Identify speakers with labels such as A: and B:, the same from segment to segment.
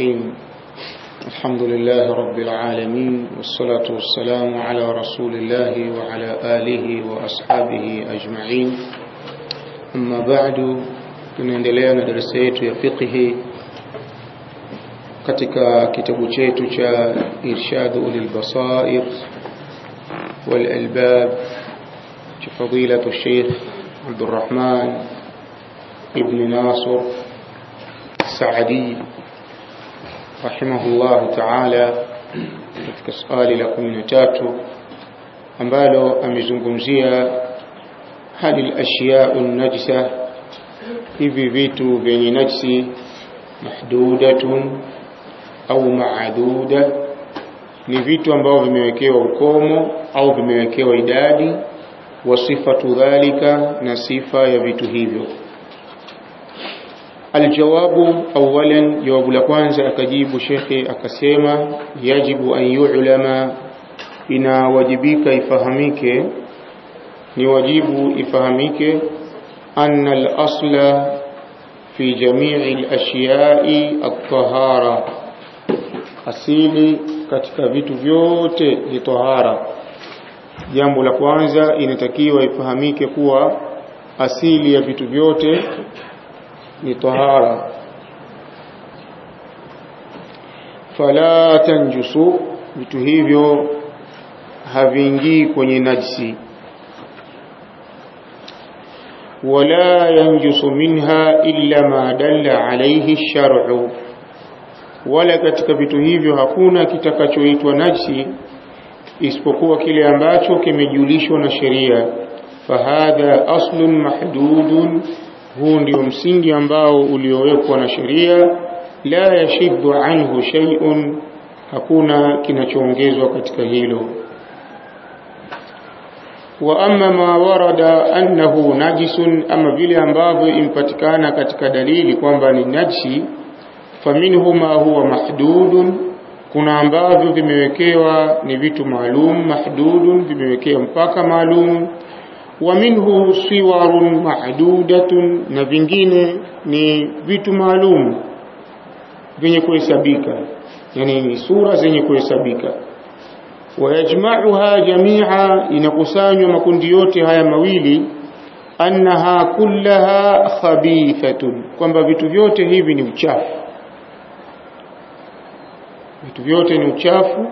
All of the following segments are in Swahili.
A: الرحيم. الحمد لله رب العالمين والصلاة والسلام على رسول الله وعلى آله وأصحابه أجمعين. أما بعد كنا دلنا درسيت وفقه كتك كتاب شيت إرشاد للبصائر والألباب فضيلة الشيخ عبد الرحمن ابن ناصر السعدي rahimahullah ta'ala katika swali la 13 ambalo amezungumzia hali al-ashiya an-najisa hivi vitu vyenye najsi mahdudatun au maaduda ni vitu ambavyo vimewekewa ukomo au vimewekewa idadi wa sifatu dhalika na sifa ya vitu hivyo Aljawabu awalan, jawabu la kwanza akajibu shekhe akasema, yajibu an yu'lama, inawajibika ifahamike, ni wajibu ifahamike, anna al-asla fi jamii al-ashyai asili katika vitu vyote ni tahara. Jambo la kwanza inatakiwa ifahamike kuwa asili ya vitu vyote ni tahara. Fala tanjusu vitu hivyo haviingii kwenye najsi wala yanjusu minha illa ma dalla alayhi shar'u. Wala katika vitu hivyo hakuna kitakachoitwa najsi isipokuwa kile ambacho kimejulishwa na sheria. Fahadha aslun mahdudun huu ndio msingi ambao uliowekwa na sheria. La yashiddu anhu shay'un hakuna kinachoongezwa katika hilo. Wa amma ma warada annahu najisun ama vile ambavyo impatikana katika dalili kwamba ni najsi faminhu ma huwa mahdudun kuna ambavyo vimewekewa ni vitu maalum mahdudun vimewekewa mpaka maalum wa minhu siwarun madudatun, na vingine ni vitu maalum vyenye kuhesabika, yani ni sura zenye kuhesabika. Wayajmauha jamia, inakusanywa makundi yote haya mawili, annaha kullaha khabithatun, kwamba vitu vyote hivi ni uchafu, vitu vyote ni uchafu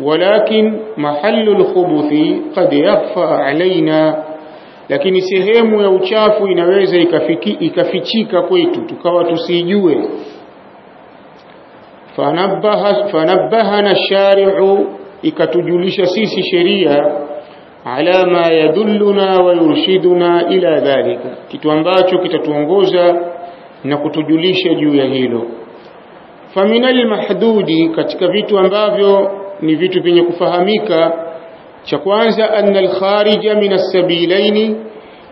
A: walakin mahallu lkhubuthi qad yakhfa alaina lakini sehemu ya uchafu inaweza ikafiki, ikafichika kwetu tukawa tusijue. Fanabbaha fanabbahana shari'u ikatujulisha sisi sheria ala ma yadulluna wa yurshiduna ila dhalika. Kitu ambacho kitatuongoza na kutujulisha juu ya hilo. Faminal mahdudi katika vitu ambavyo ni vitu vyenye kufahamika cha kwanza anna al-kharija min as-sabilaini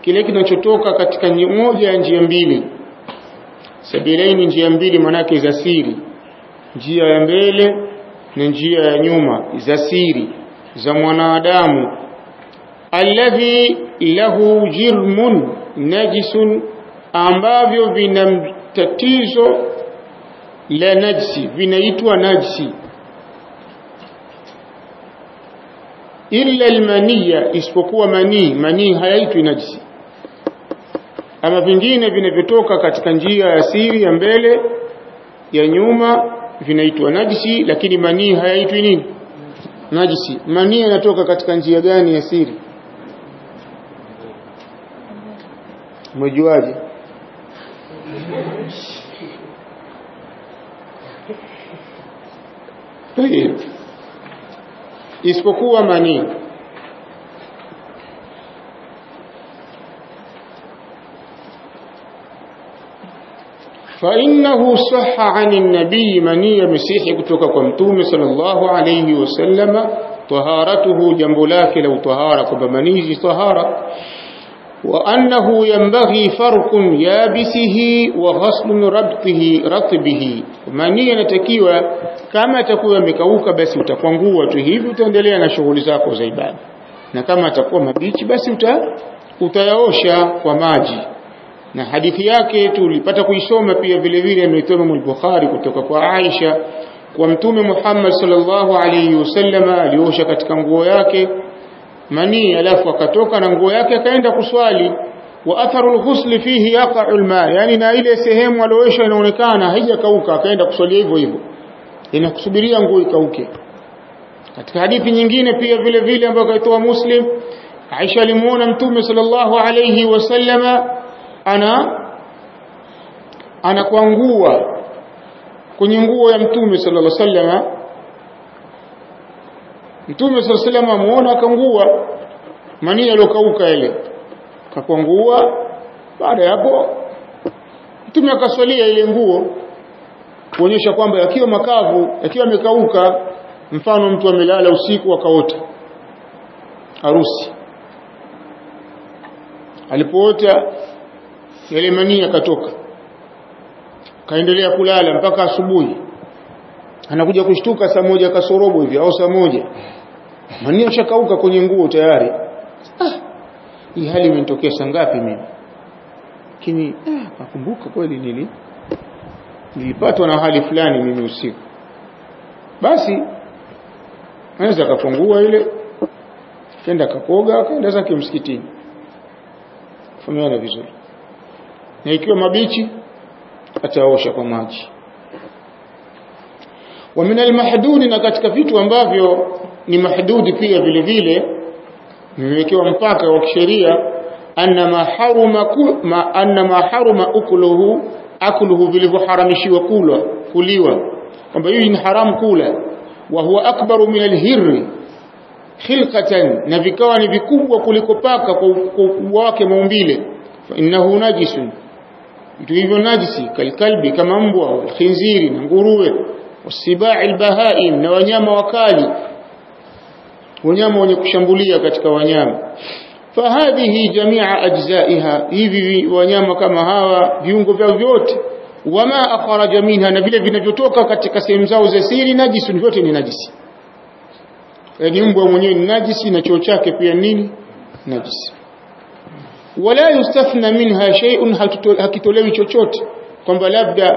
A: kile kinachotoka katika moja ya njia mbili. Sabilaini njia mbili manake za siri. Njia ya mbele na njia ya nyuma za siri za mwanadamu. Alladhi lahu jirmun najisun ambavyo vina tatizo la najsi vinaitwa najsi illa almaniya isipokuwa manii. Manii hayaitwi najisi. Ama vingine vinavyotoka katika njia ya siri ya mbele ya nyuma vinaitwa najisi lakini manii hayaitwi nini? Najisi. Manii yanatoka katika njia gani ya siri? Mwejuaje isipokuwa manii فإنه صح عن النبي مني مسيح kutoka kwa mtume sallallahu alayhi wasallam طهارته جنب لك لو طهارة kwamba manii طهارة وأنه ينبغي فرق يابسه وغسل ربطه رطبه manii yanatakiwa kama atakuwa yamekauka basi utakwangua tu hivi utaendelea na shughuli zako za ibada na kama atakuwa mabichi basi uta, utayaosha kwa maji na hadithi yake tulipata kuisoma pia vile vile imeitoa Imam al-Bukhari kutoka kwa Aisha kwa mtume Muhammad sallallahu alayhi wasallama aliosha katika nguo yake manii alafu akatoka na nguo yake akaenda kuswali. Wa atharu al-ghusl fihi yaqa'u al-ma yani na ile sehemu aloesha inaonekana haijakauka akaenda kuswali hivyo hivyo. Inakusubiria nguo ikauke. Katika hadithi nyingine pia vile vile ambayo kaitoa Muslim Aisha alimuona mtume sallallahu alayhi wasallama ana anakwangua kwenye nguo ya mtume sallallahu alayhi wasallam mtume alaihi wasallam amuona akangua. Mania aliyokauka ile kakwangua baada ya hapo mtume akaswalia ile nguo kuonyesha kwamba yakiwa makavu yakiwa yamekauka mfano mtu amelala usiku akaota harusi. Alipoota yale mania akatoka kaendelea kulala mpaka asubuhi. Anakuja kushtuka saa moja kasorobo hivi au saa moja mania shakauka kwenye nguo tayari. Ah hii hali imenitokea sangapi mimi? Lakini ah nakumbuka kweli nili nilipatwa na hali fulani mimi usiku. Basi anaweza akafungua ile kenda kakoga akaenda zake msikitini. Fahamiana vizuri? Na ikiwa mabichi ataosha kwa maji. Wa min almahdudi na katika vitu ambavyo ni mahdudi pia vile vile vimewekewa mpaka wa kisheria anna ma haruma ma anna ma haruma ukuluhu akuluhu vilivyoharamishiwa kula kuliwa. Kwamba hii ni haramu kula. Wa huwa akbaru min alhirri khilqatan na vikawa ni vikubwa kuliko paka kwa ukubwa wake maumbile. Innahu najisun vitu hivyo najisi kalkalbi kama mbwa khinziri na nguruwe. Wasibai albahaim na wanyama wakali wanyama wenye kushambulia katika wanyama. Fahadhihi jamia ajzaiha hivi wanyama kama hawa viungo vyao vyote wama akharaja minha na vile vinavyotoka katika sehemu zao za siri najisi vyote ni najisi. Yani mbwa mwenyewe ni najisi na choo chake pia nini najisi. Wala yustathna minha shay'un hakitolewi chochote kwamba labda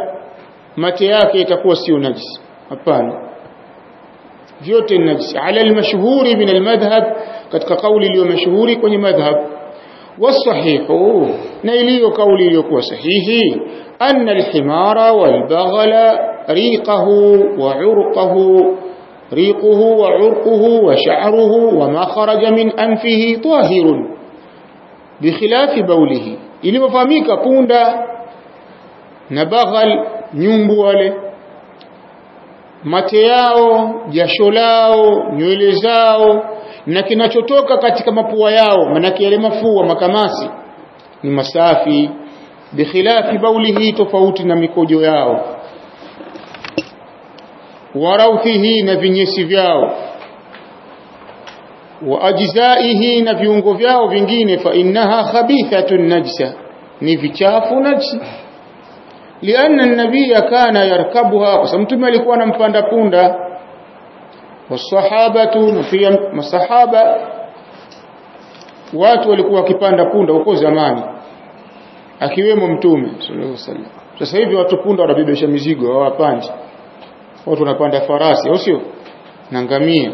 A: mate yake itakuwa sio najisi. Hapana جوت النفس. على المشهور من المذهب قد كقول اليوم مشهور كوني مذهب. والصحيح نيلي قولي ليكو صحيح أن الحمار والبغل ريقه وعرقه ريقه وعرقه وشعره وما خرج من أنفه طاهر. بخلاف بوله إلي مفاميك كوندا نبغل نيومبو عليه mate yao jasho lao nywele zao na kinachotoka katika mapua yao manake yale mafua makamasi ni masafi bikhilafi baulihi tofauti na mikojo yao. Warauthihi na vinyesi vyao. Wa ajzaihi na viungo vyao vingine fa innaha khabithatun najsa ni vichafu najsi lianna an-nabiy kana yarkabuha kwa mtume alikuwa anampanda punda. wasahabatu na pia masahaba watu walikuwa wakipanda punda huko zamani. Akiwemo mtume sallallahu wasallam. Sasa hivi watu punda wanabebesha mizigo hawapandi watu wanapanda farasi au sio? Na ngamia.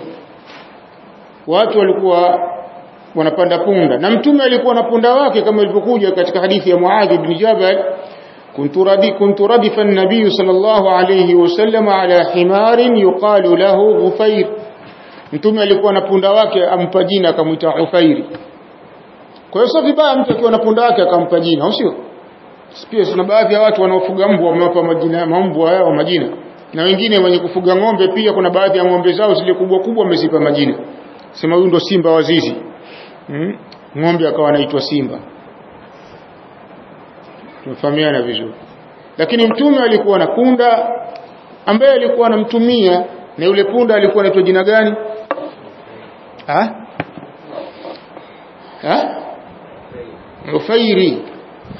A: Watu walikuwa wanapanda punda. Na mtume alikuwa na punda wake kama ilivyokuja katika hadithi ya Muadh ibn Jabal kuntu ردي كنت ردف النبي صلى الله عليه وسلم على حمار يقال له غفير. mtume alikuwa na punda wake ampa jina akamwita Ufairi. Kwa hiyo sio vibaya mtu akiwa na punda wake akampa jina au sio? Pia kuna baadhi ya watu wanaofuga mbwa wamewapa majina mambwa yao majina. Na wengine wenye kufuga ng'ombe pia kuna baadhi ya ng'ombe zao zile kubwa kubwa wamezipa majina. Sema huyu ndo simba wazizi hmm? ng'ombe akawa anaitwa simba tumefahamiana vizuri lakini mtume alikuwa na punda ambaye alikuwa anamtumia na yule punda alikuwa anaitwa jina gani ha ha Ufairi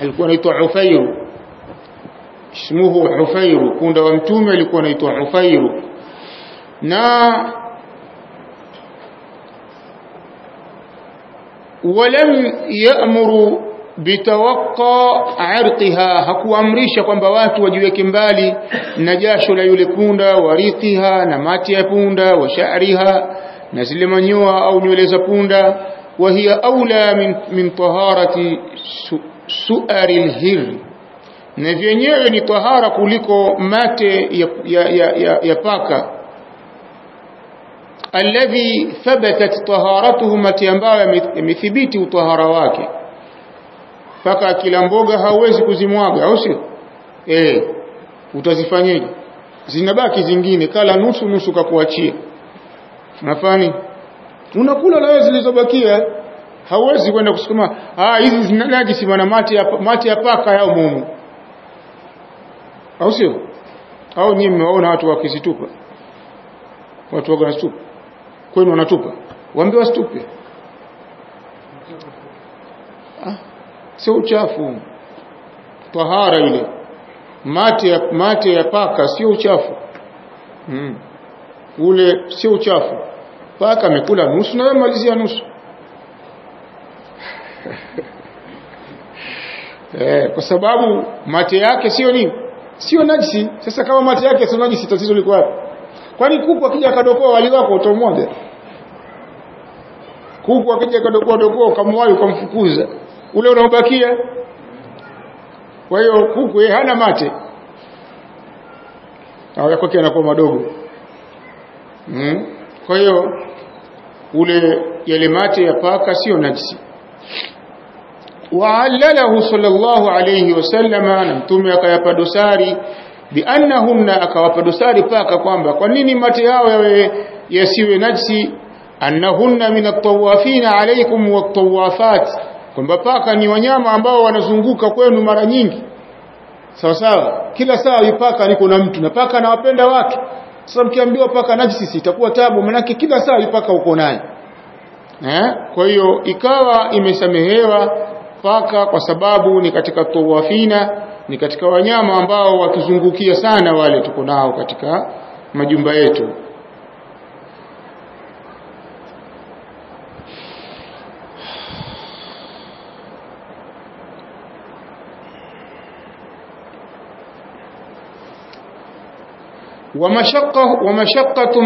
A: alikuwa anaitwa Ufairu ismuhu Ufairu punda wa mtume alikuwa anaitwa Ufairu na ولم يأمر bitawaqqa arqiha hakuamrisha kwamba watu wajiweke mbali na jasho la yule punda warithiha na mati ya punda wa sha'riha na zile manyoa au nywele za punda. Wa hiya aula min, min taharati su, suari alhir na vyenyewe ni tahara kuliko mate ya, ya, ya, ya, ya paka. Alladhi thabatat taharatuhu mati ambayo yamethibiti utahara wake paka kila mboga hauwezi kuzimwaga au sio? Eh utazifanyaje? Zinabaki zingine kala nusu nusu kakuachia nafani unakula leo zilizobakia. Hauwezi kwenda kusukuma ah hizi zinalaki si bwana mate ya mate ya paka yao mumu au sio? Au nyinyi mmeona watu wakizitupa? Watu wanatupa kwenu wanatupa. Waambie wasitupe. Ah sio uchafu. Tahara ile. Mate ya mate ya paka sio uchafu. Mm. ule sio uchafu. Paka amekula nusu na amalizia malizia nusu. Eh, kwa sababu mate yake sio nini sio najisi. Sasa kama mate yake sio najisi tatizo liko wapi? Kwani kuku akija kadokoa wali wako utamwaga? Kuku akija kadokoa dokoa ukamwahi ukamfukuza ule unaobakia. Kwa hiyo kuku hana mate. Au yako yanakuwa madogo. Mm. kwa hiyo ule yale mate ya paka sio najisi. Waalalahu sallallahu alayhi wasallama na mtume akayapa dosari biannahumna akawapa dosari paka kwamba kwa nini mate yao yawe yasiwe najisi? Annahunna min at-tawafina alaykum wat-tawafat kwamba paka ni wanyama ambao wanazunguka kwenu mara nyingi. Sawa sawa. Kila saa paka niko na mtu na paka anawapenda watu sasa mkiambiwa paka najisi itakuwa tabu manake kila saa paka uko naye. Eh? Kwa hiyo ikawa imesamehewa paka kwa sababu ni katika tawafina ni katika wanyama ambao wakizungukia sana wale tuko nao katika majumba yetu ومشقة ومشقة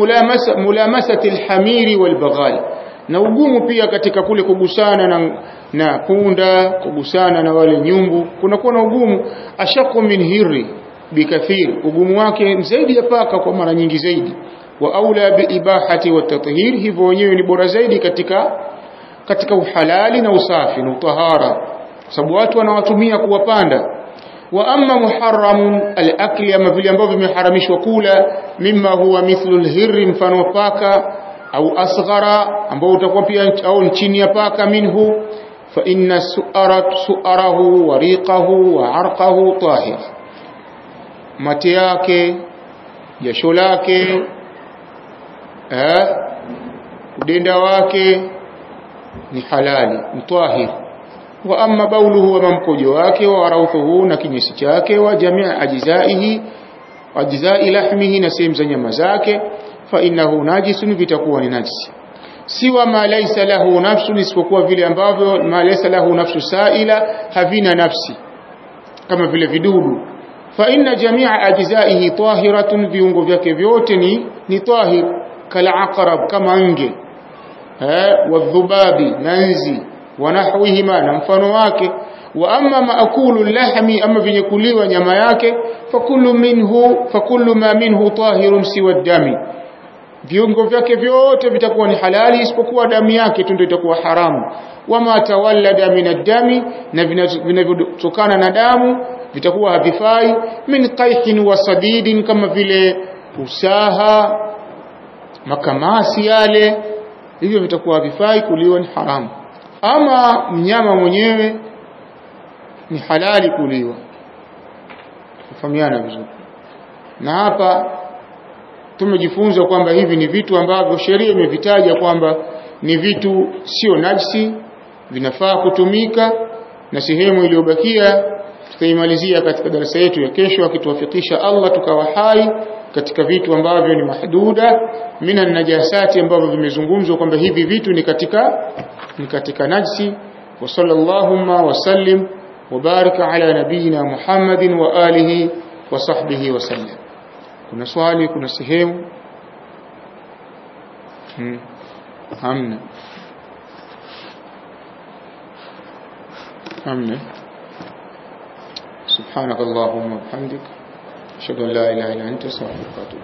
A: ملامسة ملامسة الحمير والبغال na ugumu pia katika kule kugusana na, na punda kugusana na wale nyumbu kunakuwa na ugumu ashaku min hirri bikathir ugumu wake zaidi ya paka kwa mara nyingi zaidi wa aula biibahati wa tathhir hivyo wenyewe ni bora zaidi katika katika uhalali na usafi na utahara kwa sababu watu wanawatumia kuwapanda وأما محرم الأكل أما في الأنباب محرمش وكولا مما هو مثل الهر فنوفاك أو أصغر أنباب تقوبيا أو نشيني فاك منه فإن سؤره وريقه وعرقه طاهر. متياك يشولاك ها؟ دينواك نحلال طاهر wa amma bauluhu wa mamkojo wake wa rauthuhu na kinyesi chake wa jamii ajizaihi ajizai lahmihi na sehemu za nyama zake fa innahu najisun vitakuwa ni najisi. Siwa ma laysa lahu nafsun isipokuwa vile ambavyo ma laisa lahu nafsu saila havina nafsi kama vile vidudu. Fa inna jami'a ajzaihi tahiratun viungo vyake vyote ni ni tahir kala aqrab kama nge eh wadhubabi nanzi wanahwihima na mfano wake. Wa amma maakulu lahmi ama vyenye kuliwa nyama yake fakullu minhu fakullu ma minhu tahirun siwa dami. Viungo vyake vyote vitakuwa ni halali isipokuwa damu yake tu ndio itakuwa haramu. Wama tawallada min ad-dami na vinavyotokana na damu vitakuwa havifai. Min qayhin wa sadidin kama vile usaha makamasi yale hivyo vitakuwa havifai kuliwa ni haramu ama mnyama mwenyewe ni halali kuliwa. Kufahamiana vizuri. Na hapa tumejifunza kwamba hivi ni vitu ambavyo sheria imevitaja kwamba ni vitu sio najisi vinafaa kutumika na sehemu iliyobakia tutaimalizia katika darasa yetu ya kesho akituwafikisha Allah tukawa hai katika vitu ambavyo ni mahduda mina najasati ambavyo vimezungumzwa kwamba hivi vitu ni katika ni katika najsi wa sallallahu nabiyina muhammadin wa alihi wa sahbihi wa sallim kuna swali kuna sehemu hmm. hamna hamna subhanakallahumma wa bihamdik ashhadu an la ilaha illa anta astaghfiruka wa atubu